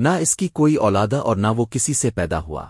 نہ اس کی کوئی اولادہ اور نہ وہ کسی سے پیدا ہوا۔